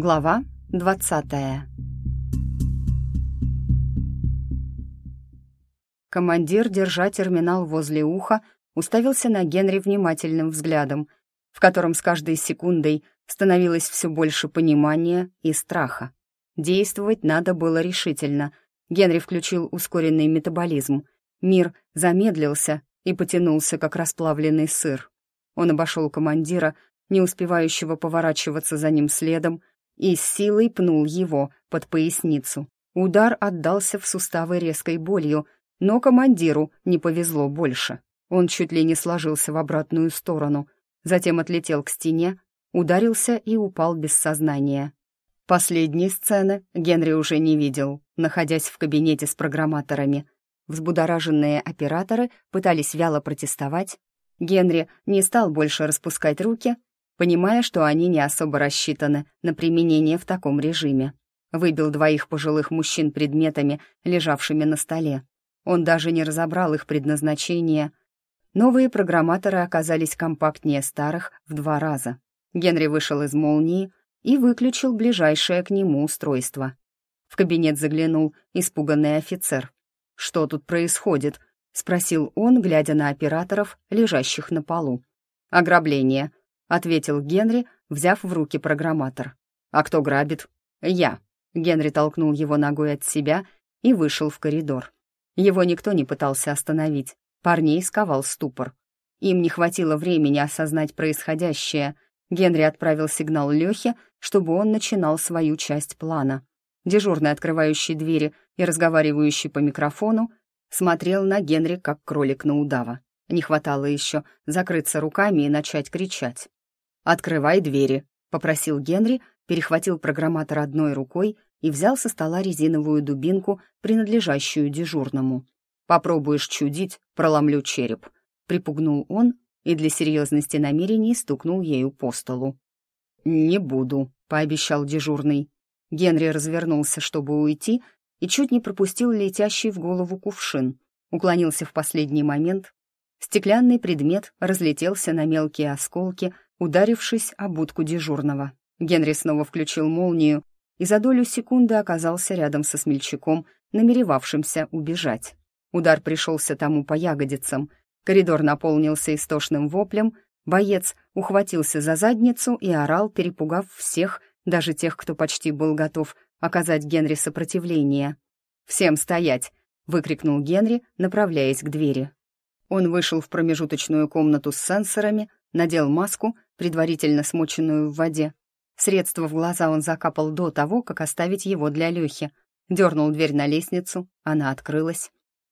Глава двадцатая. Командир, держа терминал возле уха, уставился на Генри внимательным взглядом, в котором с каждой секундой становилось все больше понимания и страха. Действовать надо было решительно. Генри включил ускоренный метаболизм. Мир замедлился и потянулся, как расплавленный сыр. Он обошел командира, не успевающего поворачиваться за ним следом, и с силой пнул его под поясницу. Удар отдался в суставы резкой болью, но командиру не повезло больше. Он чуть ли не сложился в обратную сторону, затем отлетел к стене, ударился и упал без сознания. Последней сцены Генри уже не видел, находясь в кабинете с программаторами. Взбудораженные операторы пытались вяло протестовать. Генри не стал больше распускать руки понимая, что они не особо рассчитаны на применение в таком режиме. Выбил двоих пожилых мужчин предметами, лежавшими на столе. Он даже не разобрал их предназначение. Новые программаторы оказались компактнее старых в два раза. Генри вышел из молнии и выключил ближайшее к нему устройство. В кабинет заглянул испуганный офицер. «Что тут происходит?» — спросил он, глядя на операторов, лежащих на полу. «Ограбление», — ответил Генри, взяв в руки программатор. «А кто грабит?» «Я». Генри толкнул его ногой от себя и вышел в коридор. Его никто не пытался остановить. Парней сковал ступор. Им не хватило времени осознать происходящее. Генри отправил сигнал Лёхе, чтобы он начинал свою часть плана. Дежурный, открывающий двери и разговаривающий по микрофону, смотрел на Генри, как кролик на удава. Не хватало еще закрыться руками и начать кричать. «Открывай двери», — попросил Генри, перехватил программатор одной рукой и взял со стола резиновую дубинку, принадлежащую дежурному. «Попробуешь чудить, проломлю череп», — припугнул он и для серьезности намерений стукнул ею по столу. «Не буду», — пообещал дежурный. Генри развернулся, чтобы уйти, и чуть не пропустил летящий в голову кувшин. Уклонился в последний момент. Стеклянный предмет разлетелся на мелкие осколки, ударившись о будку дежурного. Генри снова включил молнию и за долю секунды оказался рядом со смельчаком, намеревавшимся убежать. Удар пришелся тому по ягодицам. Коридор наполнился истошным воплем, боец ухватился за задницу и орал, перепугав всех, даже тех, кто почти был готов оказать Генри сопротивление. «Всем стоять!» — выкрикнул Генри, направляясь к двери. Он вышел в промежуточную комнату с сенсорами, надел маску, предварительно смоченную в воде. Средство в глаза он закапал до того, как оставить его для Лёхи. Дернул дверь на лестницу, она открылась.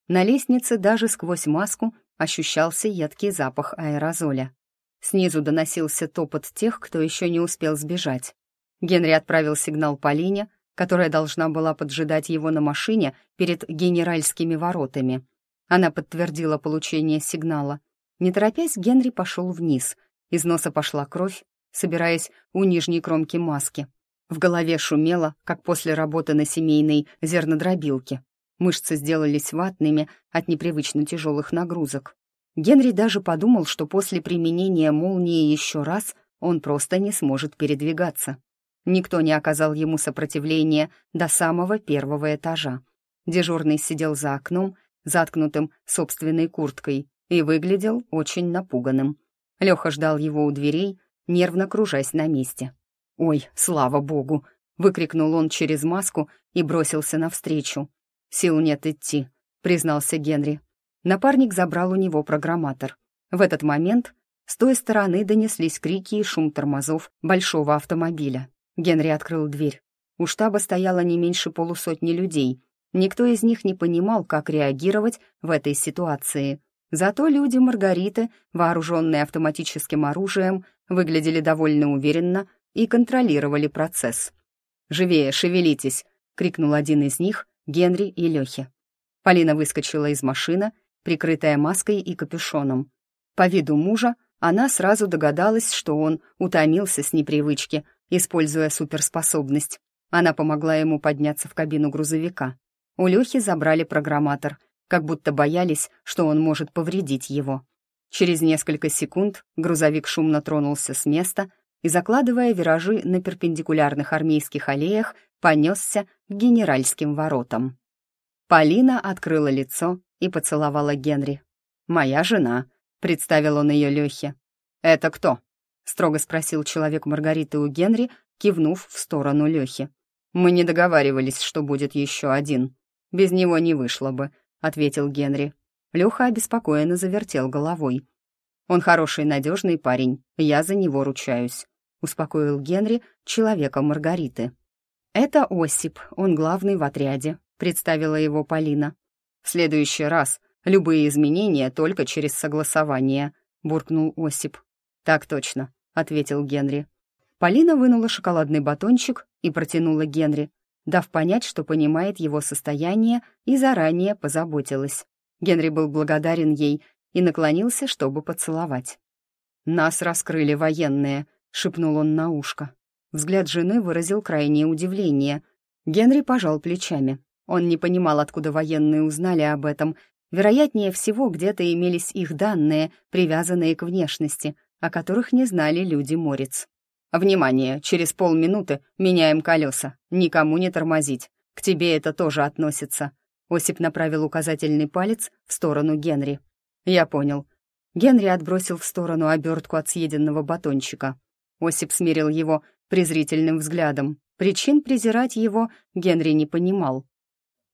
На лестнице даже сквозь маску ощущался едкий запах аэрозоля. Снизу доносился топот тех, кто еще не успел сбежать. Генри отправил сигнал Полине, которая должна была поджидать его на машине перед генеральскими воротами. Она подтвердила получение сигнала. Не торопясь, Генри пошел вниз. Из носа пошла кровь, собираясь у нижней кромки маски. В голове шумело, как после работы на семейной зернодробилке. Мышцы сделались ватными от непривычно тяжелых нагрузок. Генри даже подумал, что после применения молнии еще раз он просто не сможет передвигаться. Никто не оказал ему сопротивления до самого первого этажа. Дежурный сидел за окном, заткнутым собственной курткой, и выглядел очень напуганным. Леха ждал его у дверей, нервно кружась на месте. «Ой, слава богу!» — выкрикнул он через маску и бросился навстречу. «Сил нет идти», — признался Генри. Напарник забрал у него программатор. В этот момент с той стороны донеслись крики и шум тормозов большого автомобиля. Генри открыл дверь. У штаба стояло не меньше полусотни людей. Никто из них не понимал, как реагировать в этой ситуации. Зато люди Маргариты, вооруженные автоматическим оружием, выглядели довольно уверенно и контролировали процесс. «Живее, шевелитесь!» — крикнул один из них, Генри и Лёхе. Полина выскочила из машины, прикрытая маской и капюшоном. По виду мужа она сразу догадалась, что он утомился с непривычки, используя суперспособность. Она помогла ему подняться в кабину грузовика. У Лёхи забрали программатор, как будто боялись, что он может повредить его. Через несколько секунд грузовик шумно тронулся с места, и, закладывая виражи на перпендикулярных армейских аллеях, понесся к генеральским воротам. Полина открыла лицо и поцеловала Генри. «Моя жена», — представил он ее Лехе. «Это кто?» — строго спросил человек Маргариты у Генри, кивнув в сторону Лехи. «Мы не договаривались, что будет еще один. Без него не вышло бы», — ответил Генри. Леха обеспокоенно завертел головой. «Он хороший, надежный парень, я за него ручаюсь», — успокоил Генри человека Маргариты. «Это Осип, он главный в отряде», — представила его Полина. «В следующий раз любые изменения только через согласование», — буркнул Осип. «Так точно», — ответил Генри. Полина вынула шоколадный батончик и протянула Генри, дав понять, что понимает его состояние и заранее позаботилась. Генри был благодарен ей и наклонился, чтобы поцеловать. «Нас раскрыли военные», — шепнул он на ушко. Взгляд жены выразил крайнее удивление. Генри пожал плечами. Он не понимал, откуда военные узнали об этом. Вероятнее всего, где-то имелись их данные, привязанные к внешности, о которых не знали люди-морец. «Внимание! Через полминуты меняем колеса. Никому не тормозить. К тебе это тоже относится». Осип направил указательный палец в сторону Генри. «Я понял». Генри отбросил в сторону обертку от съеденного батончика. Осип смирил его презрительным взглядом. Причин презирать его Генри не понимал.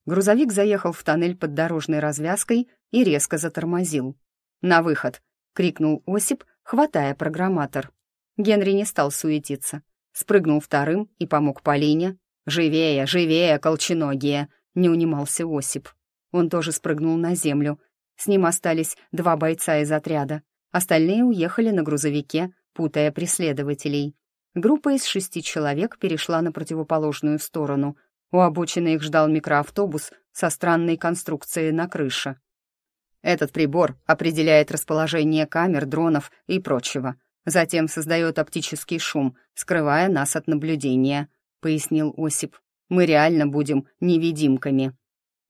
Грузовик заехал в тоннель под дорожной развязкой и резко затормозил. «На выход!» — крикнул Осип, хватая программатор. Генри не стал суетиться. Спрыгнул вторым и помог Полине. «Живее, живее, колченогие!» — не унимался Осип. Он тоже спрыгнул на землю. С ним остались два бойца из отряда. Остальные уехали на грузовике, путая преследователей. Группа из шести человек перешла на противоположную сторону. У обочины их ждал микроавтобус со странной конструкцией на крыше. Этот прибор определяет расположение камер, дронов и прочего. Затем создает оптический шум, скрывая нас от наблюдения», — пояснил Осип. «Мы реально будем невидимками».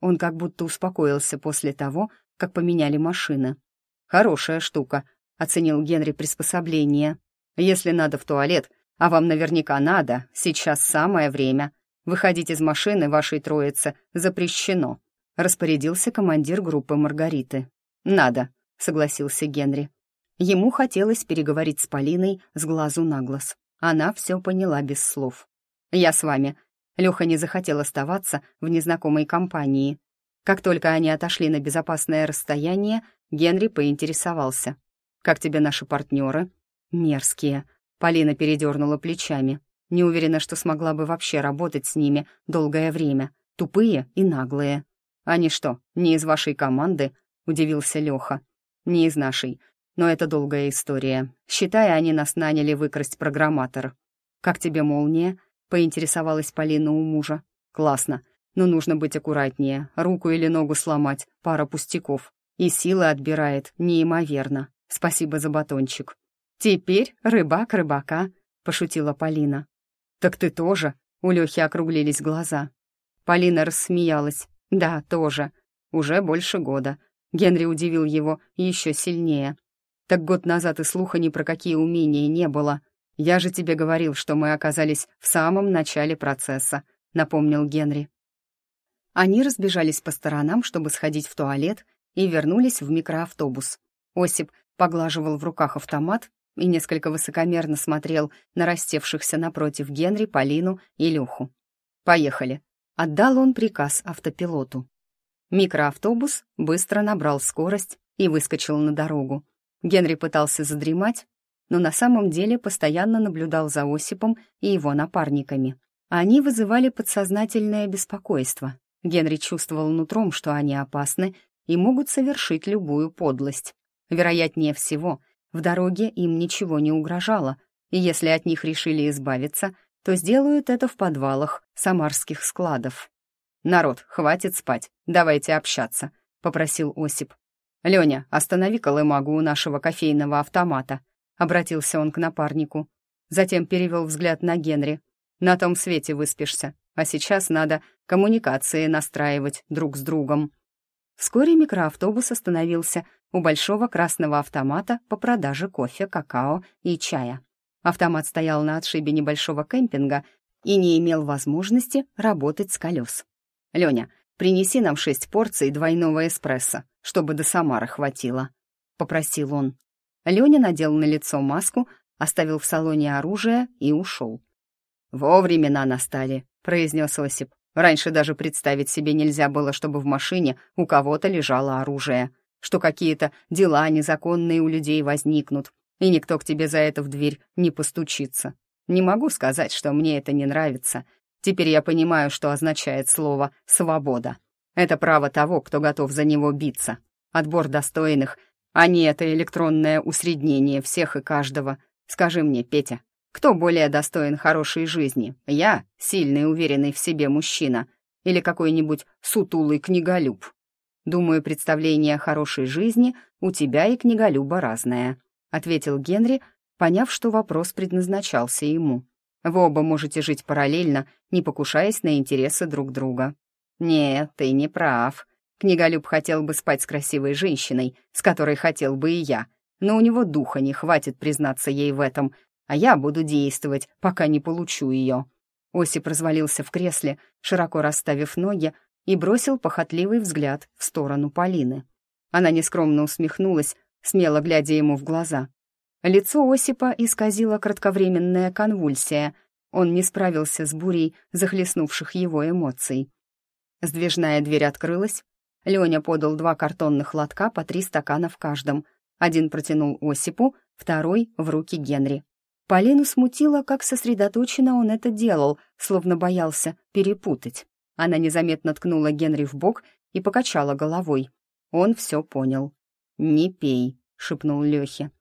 Он как будто успокоился после того, как поменяли машины. «Хорошая штука», — оценил Генри приспособление. «Если надо в туалет, а вам наверняка надо, сейчас самое время. Выходить из машины вашей троицы запрещено», — распорядился командир группы Маргариты. «Надо», — согласился Генри. Ему хотелось переговорить с Полиной с глазу на глаз. Она все поняла без слов. «Я с вами». Леха не захотел оставаться в незнакомой компании. Как только они отошли на безопасное расстояние, Генри поинтересовался. «Как тебе наши партнеры?» «Мерзкие», Полина передернула плечами. Не уверена, что смогла бы вообще работать с ними долгое время. Тупые и наглые. «Они что, не из вашей команды?» — удивился Леха. «Не из нашей. Но это долгая история. Считай, они нас наняли выкрасть программатор». «Как тебе молния?» — поинтересовалась Полина у мужа. «Классно. Но нужно быть аккуратнее. Руку или ногу сломать, пара пустяков. И силы отбирает неимоверно. Спасибо за батончик». «Теперь рыбак рыбака», — пошутила Полина. «Так ты тоже?» — у Лёхи округлились глаза. Полина рассмеялась. «Да, тоже. Уже больше года». Генри удивил его еще сильнее. «Так год назад и слуха ни про какие умения не было. Я же тебе говорил, что мы оказались в самом начале процесса», — напомнил Генри. Они разбежались по сторонам, чтобы сходить в туалет, и вернулись в микроавтобус. Осип поглаживал в руках автомат и несколько высокомерно смотрел на растевшихся напротив Генри, Полину и Леху. «Поехали», — отдал он приказ автопилоту. Микроавтобус быстро набрал скорость и выскочил на дорогу. Генри пытался задремать, но на самом деле постоянно наблюдал за Осипом и его напарниками. Они вызывали подсознательное беспокойство. Генри чувствовал нутром, что они опасны и могут совершить любую подлость. Вероятнее всего — в дороге им ничего не угрожало, и если от них решили избавиться, то сделают это в подвалах самарских складов. «Народ, хватит спать, давайте общаться», — попросил Осип. «Леня, останови колымагу у нашего кофейного автомата», — обратился он к напарнику. Затем перевел взгляд на Генри. «На том свете выспишься, а сейчас надо коммуникации настраивать друг с другом». Вскоре микроавтобус остановился у большого красного автомата по продаже кофе, какао и чая. Автомат стоял на отшибе небольшого кемпинга и не имел возможности работать с колес. «Лёня, принеси нам шесть порций двойного эспрессо, чтобы до Самары хватило», — попросил он. Лёня надел на лицо маску, оставил в салоне оружие и ушел. «Во времена настали», — произнес Осип. «Раньше даже представить себе нельзя было, чтобы в машине у кого-то лежало оружие, что какие-то дела незаконные у людей возникнут, и никто к тебе за это в дверь не постучится. Не могу сказать, что мне это не нравится. Теперь я понимаю, что означает слово «свобода». Это право того, кто готов за него биться. Отбор достойных, а не это электронное усреднение всех и каждого. Скажи мне, Петя, кто более достоин хорошей жизни? Я, сильный, уверенный в себе мужчина, или какой-нибудь сутулый книголюб? Думаю, представление о хорошей жизни у тебя и книголюба разное», — ответил Генри, поняв, что вопрос предназначался ему. «Вы оба можете жить параллельно, не покушаясь на интересы друг друга». «Нет, ты не прав. Книголюб хотел бы спать с красивой женщиной, с которой хотел бы и я, но у него духа не хватит признаться ей в этом, а я буду действовать, пока не получу ее». Осип развалился в кресле, широко расставив ноги, и бросил похотливый взгляд в сторону Полины. Она нескромно усмехнулась, смело глядя ему в глаза. Лицо Осипа исказило кратковременная конвульсия. Он не справился с бурей захлестнувших его эмоций. Сдвижная дверь открылась. Леня подал два картонных лотка по три стакана в каждом. Один протянул Осипу, второй — в руки Генри. Полину смутило, как сосредоточенно он это делал, словно боялся перепутать. Она незаметно ткнула Генри в бок и покачала головой. Он все понял. «Не пей», — шепнул Лехе.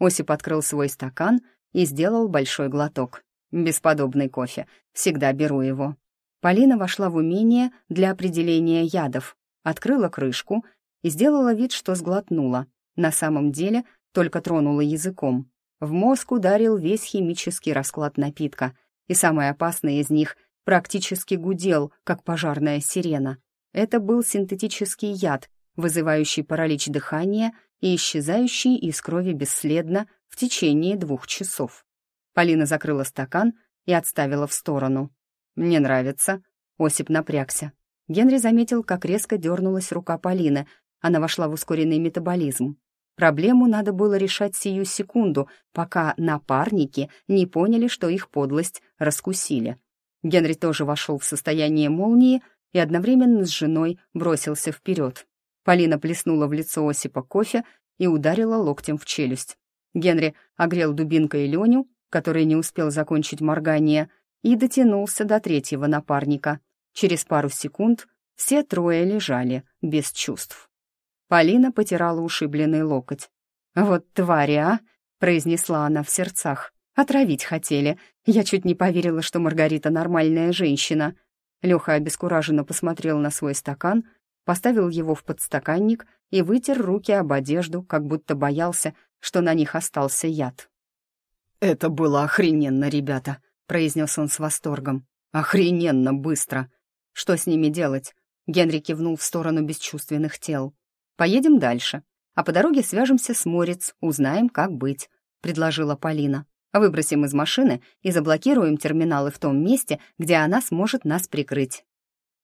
Осип открыл свой стакан и сделал большой глоток. «Бесподобный кофе. Всегда беру его». Полина вошла в умение для определения ядов, открыла крышку и сделала вид, что сглотнула. На самом деле только тронула языком. В мозг ударил весь химический расклад напитка, и самый опасный из них — практически гудел, как пожарная сирена. Это был синтетический яд, вызывающий паралич дыхания и исчезающий из крови бесследно в течение двух часов. Полина закрыла стакан и отставила в сторону. «Мне нравится», — Осип напрягся. Генри заметил, как резко дернулась рука Полины. Она вошла в ускоренный метаболизм. Проблему надо было решать сию секунду, пока напарники не поняли, что их подлость раскусили. Генри тоже вошел в состояние молнии и одновременно с женой бросился вперед. Полина плеснула в лицо Осипа кофе и ударила локтем в челюсть. Генри огрел дубинкой Леню, который не успел закончить моргание, и дотянулся до третьего напарника. Через пару секунд все трое лежали без чувств. Полина потирала ушибленный локоть. «Вот твари, а!» — произнесла она в сердцах. Отравить хотели. Я чуть не поверила, что Маргарита нормальная женщина. Леха обескураженно посмотрел на свой стакан, поставил его в подстаканник и вытер руки об одежду, как будто боялся, что на них остался яд. «Это было охрененно, ребята», — произнес он с восторгом. «Охрененно быстро! Что с ними делать?» Генри кивнул в сторону бесчувственных тел. «Поедем дальше, а по дороге свяжемся с Морец, узнаем, как быть», — предложила Полина. Выбросим из машины и заблокируем терминалы в том месте, где она сможет нас прикрыть».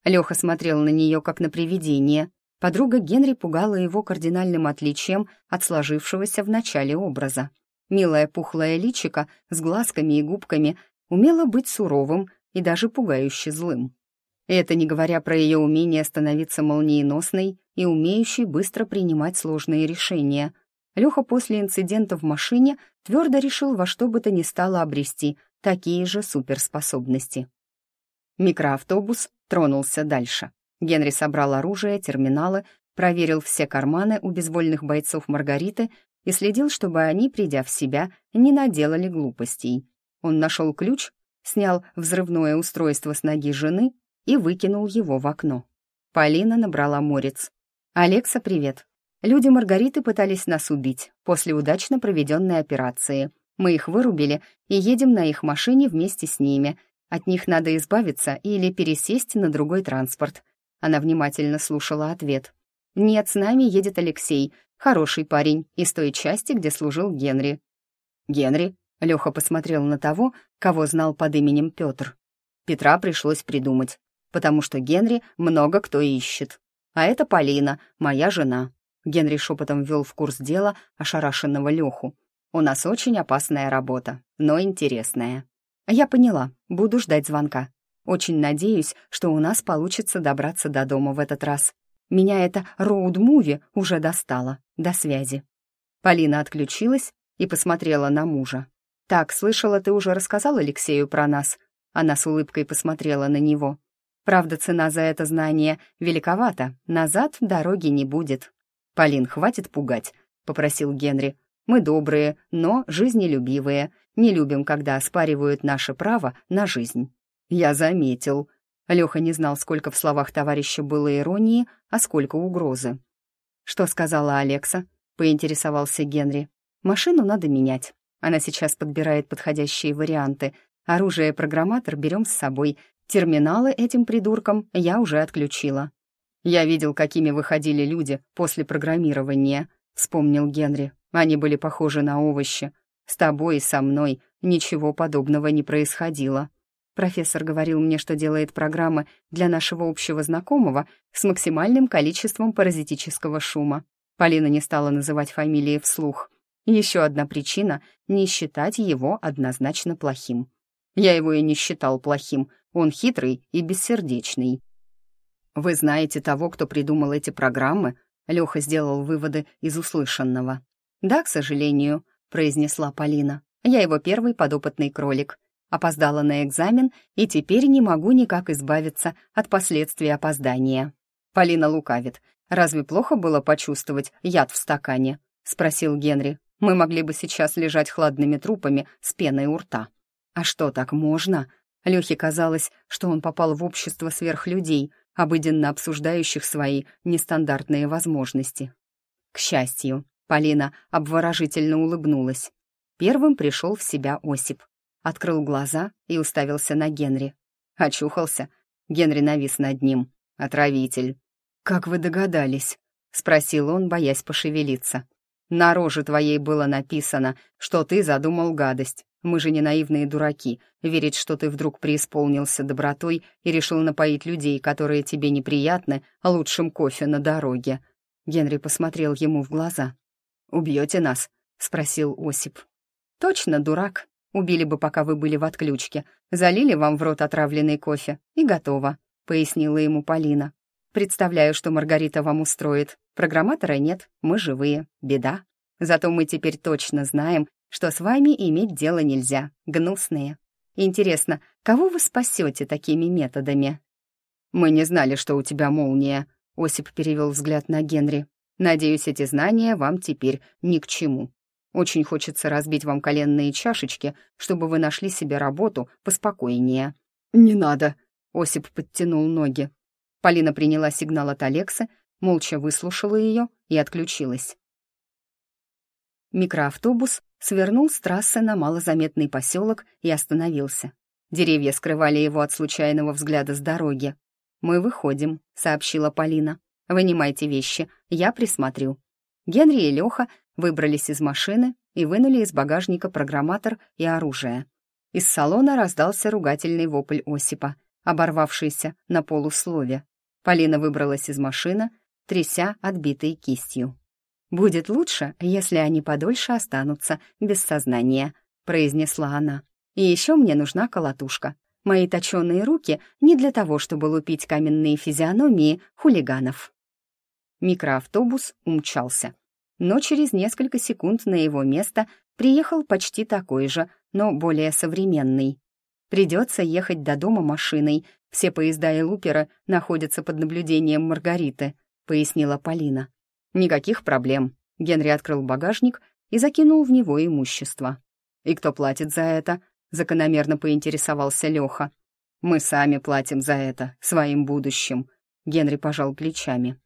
Леха смотрел на нее, как на привидение. Подруга Генри пугала его кардинальным отличием от сложившегося в начале образа. Милая пухлая личика с глазками и губками умела быть суровым и даже пугающе злым. Это не говоря про ее умение становиться молниеносной и умеющей быстро принимать сложные решения — Леха после инцидента в машине твердо решил во что бы то ни стало обрести такие же суперспособности. Микроавтобус тронулся дальше. Генри собрал оружие, терминалы, проверил все карманы у безвольных бойцов Маргариты и следил, чтобы они, придя в себя, не наделали глупостей. Он нашел ключ, снял взрывное устройство с ноги жены и выкинул его в окно. Полина набрала морец. «Алекса, привет. Люди Маргариты пытались нас убить после удачно проведенной операции. Мы их вырубили и едем на их машине вместе с ними. От них надо избавиться или пересесть на другой транспорт. Она внимательно слушала ответ. «Нет, с нами едет Алексей, хороший парень, из той части, где служил Генри». «Генри? Леха посмотрел на того, кого знал под именем Петр. Петра пришлось придумать, потому что Генри много кто ищет. А это Полина, моя жена. Генри шепотом ввел в курс дела ошарашенного Леху. У нас очень опасная работа, но интересная. Я поняла, буду ждать звонка. Очень надеюсь, что у нас получится добраться до дома в этот раз. Меня это роуд-муви уже достало. До связи. Полина отключилась и посмотрела на мужа. «Так, слышала, ты уже рассказал Алексею про нас?» Она с улыбкой посмотрела на него. «Правда, цена за это знание великовата. Назад дороги не будет». «Полин, хватит пугать», — попросил Генри. «Мы добрые, но жизнелюбивые. Не любим, когда оспаривают наше право на жизнь». «Я заметил». Леха не знал, сколько в словах товарища было иронии, а сколько угрозы. «Что сказала Алекса?» — поинтересовался Генри. «Машину надо менять. Она сейчас подбирает подходящие варианты. Оружие-программатор берем с собой. Терминалы этим придуркам я уже отключила. «Я видел, какими выходили люди после программирования», — вспомнил Генри. «Они были похожи на овощи. С тобой и со мной ничего подобного не происходило». Профессор говорил мне, что делает программы для нашего общего знакомого с максимальным количеством паразитического шума. Полина не стала называть фамилии вслух. Еще одна причина — не считать его однозначно плохим. Я его и не считал плохим, он хитрый и бессердечный. «Вы знаете того, кто придумал эти программы?» Леха сделал выводы из услышанного. «Да, к сожалению», — произнесла Полина. «Я его первый подопытный кролик. Опоздала на экзамен и теперь не могу никак избавиться от последствий опоздания». Полина лукавит. «Разве плохо было почувствовать яд в стакане?» — спросил Генри. Мы могли бы сейчас лежать хладными трупами с пеной у рта. А что, так можно? Лёхе казалось, что он попал в общество сверхлюдей, обыденно обсуждающих свои нестандартные возможности. К счастью, Полина обворожительно улыбнулась. Первым пришел в себя Осип. Открыл глаза и уставился на Генри. Очухался. Генри навис над ним. «Отравитель». «Как вы догадались?» — спросил он, боясь пошевелиться. На роже твоей было написано, что ты задумал гадость. Мы же не наивные дураки, верить, что ты вдруг преисполнился добротой и решил напоить людей, которые тебе неприятны, лучшим кофе на дороге». Генри посмотрел ему в глаза. «Убьете нас?» — спросил Осип. «Точно, дурак. Убили бы, пока вы были в отключке. Залили вам в рот отравленный кофе, и готово», — пояснила ему Полина. Представляю, что Маргарита вам устроит. Программатора нет, мы живые. Беда. Зато мы теперь точно знаем, что с вами иметь дело нельзя. Гнусные. Интересно, кого вы спасете такими методами? Мы не знали, что у тебя молния. Осип перевел взгляд на Генри. Надеюсь, эти знания вам теперь ни к чему. Очень хочется разбить вам коленные чашечки, чтобы вы нашли себе работу поспокойнее. Не надо. Осип подтянул ноги. Полина приняла сигнал от Алексы, молча выслушала ее и отключилась. Микроавтобус свернул с трассы на малозаметный поселок и остановился. Деревья скрывали его от случайного взгляда с дороги. «Мы выходим», — сообщила Полина. «Вынимайте вещи, я присмотрю». Генри и Леха выбрались из машины и вынули из багажника программатор и оружие. Из салона раздался ругательный вопль Осипа, оборвавшийся на полуслове. Полина выбралась из машины, тряся отбитой кистью. «Будет лучше, если они подольше останутся без сознания», — произнесла она. «И еще мне нужна колотушка. Мои точеные руки не для того, чтобы лупить каменные физиономии хулиганов». Микроавтобус умчался. Но через несколько секунд на его место приехал почти такой же, но более современный. Придется ехать до дома машиной. Все поезда и лупера находятся под наблюдением Маргариты», — пояснила Полина. «Никаких проблем». Генри открыл багажник и закинул в него имущество. «И кто платит за это?» — закономерно поинтересовался Леха. «Мы сами платим за это, своим будущим», — Генри пожал плечами.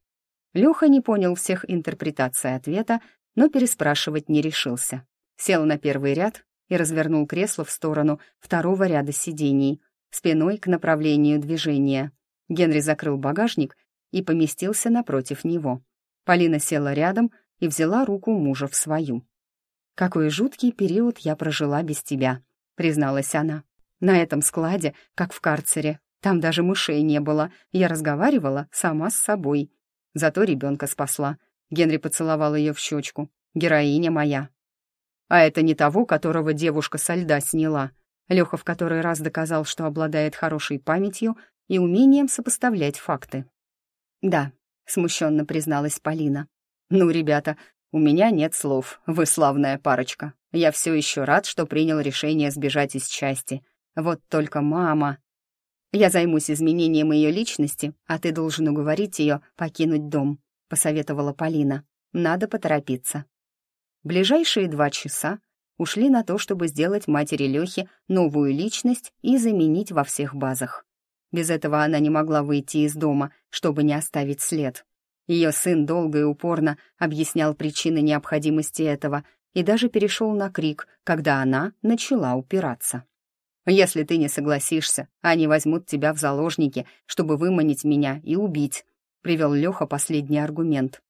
Леха не понял всех интерпретаций ответа, но переспрашивать не решился. Сел на первый ряд и развернул кресло в сторону второго ряда сидений, спиной к направлению движения. Генри закрыл багажник и поместился напротив него. Полина села рядом и взяла руку мужа в свою. какой жуткий период я прожила без тебя», — призналась она. «На этом складе, как в карцере. Там даже мышей не было. Я разговаривала сама с собой. Зато ребенка спасла. Генри поцеловал ее в щечку. Героиня моя. А это не того, которого девушка со льда сняла. Леха в который раз доказал, что обладает хорошей памятью и умением сопоставлять факты. «Да», — смущенно призналась Полина. «Ну, ребята, у меня нет слов, вы славная парочка. Я все еще рад, что принял решение сбежать из части. Вот только мама...» «Я займусь изменением ее личности, а ты должен уговорить ее покинуть дом», — посоветовала Полина. «Надо поторопиться». Ближайшие два часа ушли на то, чтобы сделать матери Лехи новую личность и заменить во всех базах. Без этого она не могла выйти из дома, чтобы не оставить след. Ее сын долго и упорно объяснял причины необходимости этого и даже перешел на крик, когда она начала упираться. «Если ты не согласишься, они возьмут тебя в заложники, чтобы выманить меня и убить», — привел Леха последний аргумент.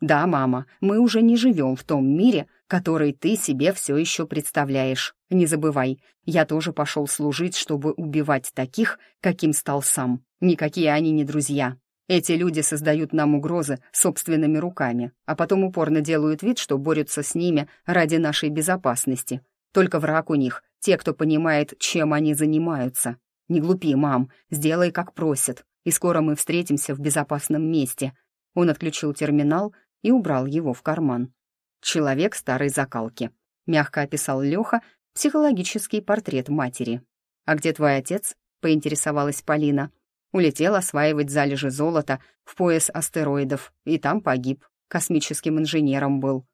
«Да, мама, мы уже не живем в том мире, который ты себе все еще представляешь. Не забывай, я тоже пошел служить, чтобы убивать таких, каким стал сам. Никакие они не друзья. Эти люди создают нам угрозы собственными руками, а потом упорно делают вид, что борются с ними ради нашей безопасности. Только враг у них, те, кто понимает, чем они занимаются. Не глупи, мам, сделай, как просят, и скоро мы встретимся в безопасном месте». Он отключил терминал и убрал его в карман. «Человек старой закалки», — мягко описал Леха психологический портрет матери. «А где твой отец?» — поинтересовалась Полина. Улетел осваивать залежи золота в пояс астероидов, и там погиб. Космическим инженером был.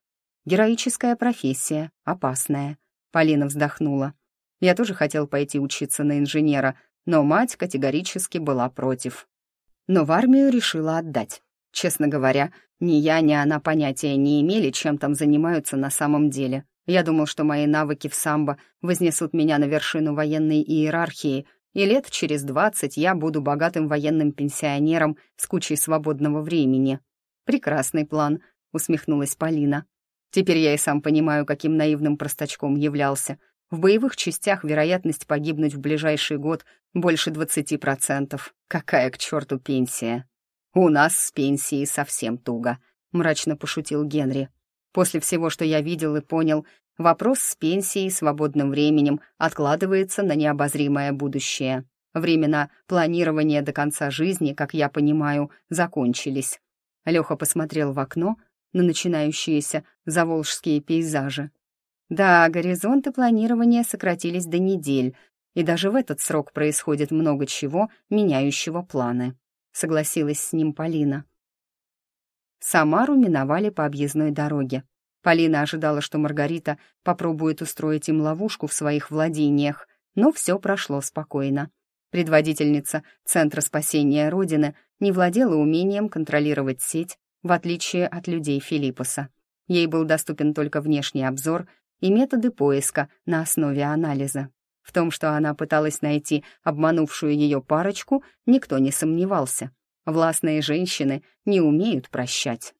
Героическая профессия, опасная. Полина вздохнула. Я тоже хотел пойти учиться на инженера, но мать категорически была против. Но в армию решила отдать. Честно говоря, ни я, ни она понятия не имели, чем там занимаются на самом деле. Я думал, что мои навыки в самбо вознесут меня на вершину военной иерархии, и лет через двадцать я буду богатым военным пенсионером с кучей свободного времени. «Прекрасный план», — усмехнулась Полина. «Теперь я и сам понимаю, каким наивным простачком являлся. В боевых частях вероятность погибнуть в ближайший год больше двадцати процентов. Какая к черту пенсия?» «У нас с пенсией совсем туго», — мрачно пошутил Генри. «После всего, что я видел и понял, вопрос с пенсией, свободным временем откладывается на необозримое будущее. Времена планирования до конца жизни, как я понимаю, закончились». Леха посмотрел в окно на начинающиеся заволжские пейзажи. Да, горизонты планирования сократились до недель, и даже в этот срок происходит много чего, меняющего планы согласилась с ним Полина. Самару миновали по объездной дороге. Полина ожидала, что Маргарита попробует устроить им ловушку в своих владениях, но все прошло спокойно. Предводительница Центра спасения Родины не владела умением контролировать сеть, в отличие от людей Филиппоса. Ей был доступен только внешний обзор и методы поиска на основе анализа. В том, что она пыталась найти обманувшую ее парочку, никто не сомневался. Властные женщины не умеют прощать.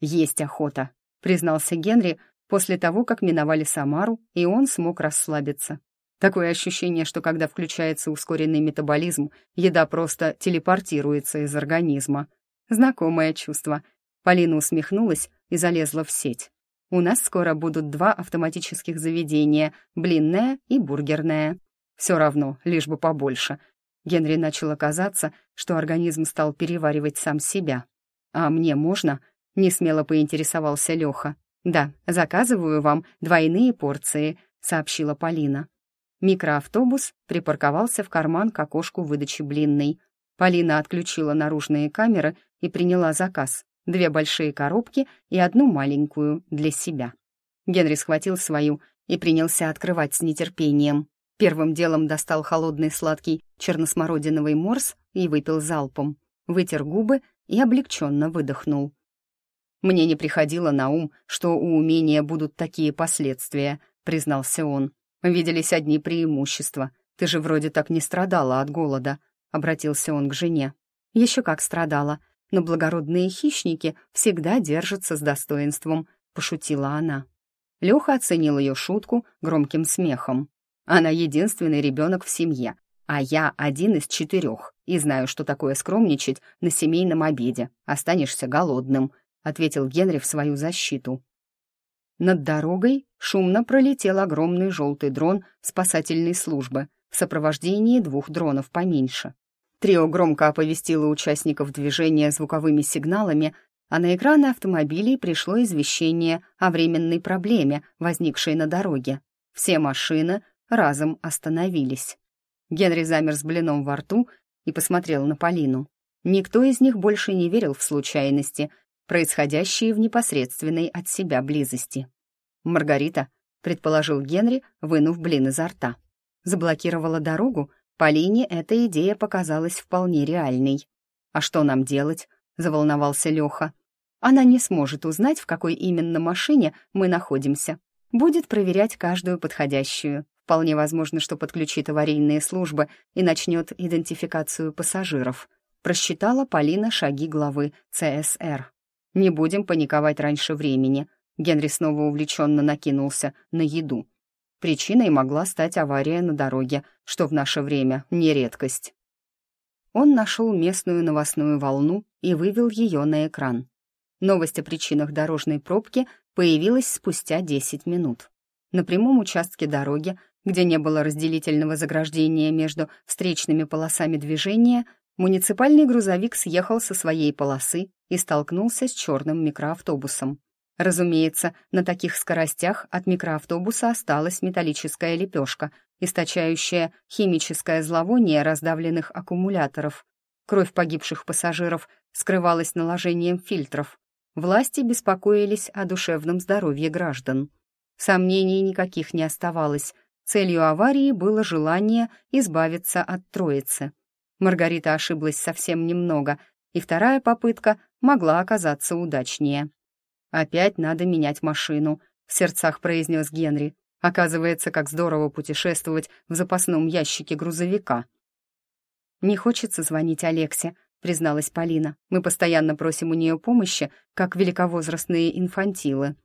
«Есть охота», — признался Генри после того, как миновали Самару, и он смог расслабиться. Такое ощущение, что когда включается ускоренный метаболизм, еда просто телепортируется из организма. Знакомое чувство. Полина усмехнулась и залезла в сеть. У нас скоро будут два автоматических заведения — блинное и бургерное. Все равно, лишь бы побольше. Генри начал оказаться, что организм стал переваривать сам себя. «А мне можно?» — несмело поинтересовался Леха. «Да, заказываю вам двойные порции», — сообщила Полина. Микроавтобус припарковался в карман к окошку выдачи блинной. Полина отключила наружные камеры и приняла заказ две большие коробки и одну маленькую для себя. Генри схватил свою и принялся открывать с нетерпением. Первым делом достал холодный сладкий черносмородиновый морс и выпил залпом. Вытер губы и облегченно выдохнул. «Мне не приходило на ум, что у умения будут такие последствия», — признался он. «Виделись одни преимущества. Ты же вроде так не страдала от голода», — обратился он к жене. «Еще как страдала», но благородные хищники всегда держатся с достоинством», — пошутила она. Леха оценил ее шутку громким смехом. Она единственный ребенок в семье, а я один из четырех, и знаю, что такое скромничать на семейном обеде. Останешься голодным», — ответил Генри в свою защиту. Над дорогой шумно пролетел огромный желтый дрон спасательной службы в сопровождении двух дронов поменьше. Трио громко оповестило участников движения звуковыми сигналами, а на экраны автомобилей пришло извещение о временной проблеме, возникшей на дороге. Все машины разом остановились. Генри замер с блином во рту и посмотрел на Полину. Никто из них больше не верил в случайности, происходящие в непосредственной от себя близости. «Маргарита», — предположил Генри, вынув блин изо рта. Заблокировала дорогу, Полине эта идея показалась вполне реальной. «А что нам делать?» — заволновался Леха. «Она не сможет узнать, в какой именно машине мы находимся. Будет проверять каждую подходящую. Вполне возможно, что подключит аварийные службы и начнет идентификацию пассажиров. Просчитала Полина шаги главы ЦСР. «Не будем паниковать раньше времени». Генри снова увлеченно накинулся на еду. Причиной могла стать авария на дороге, что в наше время не редкость. Он нашел местную новостную волну и вывел ее на экран. Новость о причинах дорожной пробки появилась спустя 10 минут. На прямом участке дороги где не было разделительного заграждения между встречными полосами движения, муниципальный грузовик съехал со своей полосы и столкнулся с черным микроавтобусом. Разумеется, на таких скоростях от микроавтобуса осталась металлическая лепешка, источающая химическое зловоние раздавленных аккумуляторов. Кровь погибших пассажиров скрывалась наложением фильтров. Власти беспокоились о душевном здоровье граждан. Сомнений никаких не оставалось. Целью аварии было желание избавиться от троицы. Маргарита ошиблась совсем немного, и вторая попытка могла оказаться удачнее. «Опять надо менять машину», — в сердцах произнес Генри. «Оказывается, как здорово путешествовать в запасном ящике грузовика». «Не хочется звонить Алексе», — призналась Полина. «Мы постоянно просим у нее помощи, как великовозрастные инфантилы».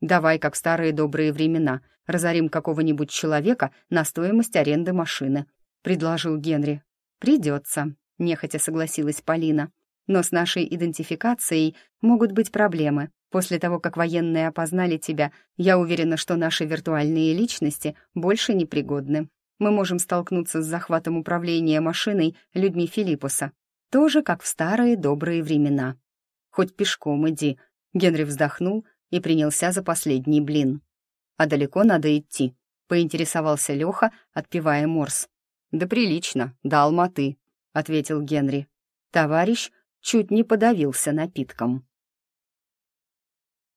Давай, как в старые добрые времена, разорим какого-нибудь человека на стоимость аренды машины», — предложил Генри. «Придется», — нехотя согласилась Полина. «Но с нашей идентификацией могут быть проблемы. После того, как военные опознали тебя, я уверена, что наши виртуальные личности больше не пригодны. Мы можем столкнуться с захватом управления машиной людьми Филиппуса. Тоже как в старые добрые времена. Хоть пешком иди», — Генри вздохнул, — и принялся за последний блин. «А далеко надо идти?» — поинтересовался Леха, отпивая морс. «Да прилично, до Алматы», — ответил Генри. Товарищ чуть не подавился напитком.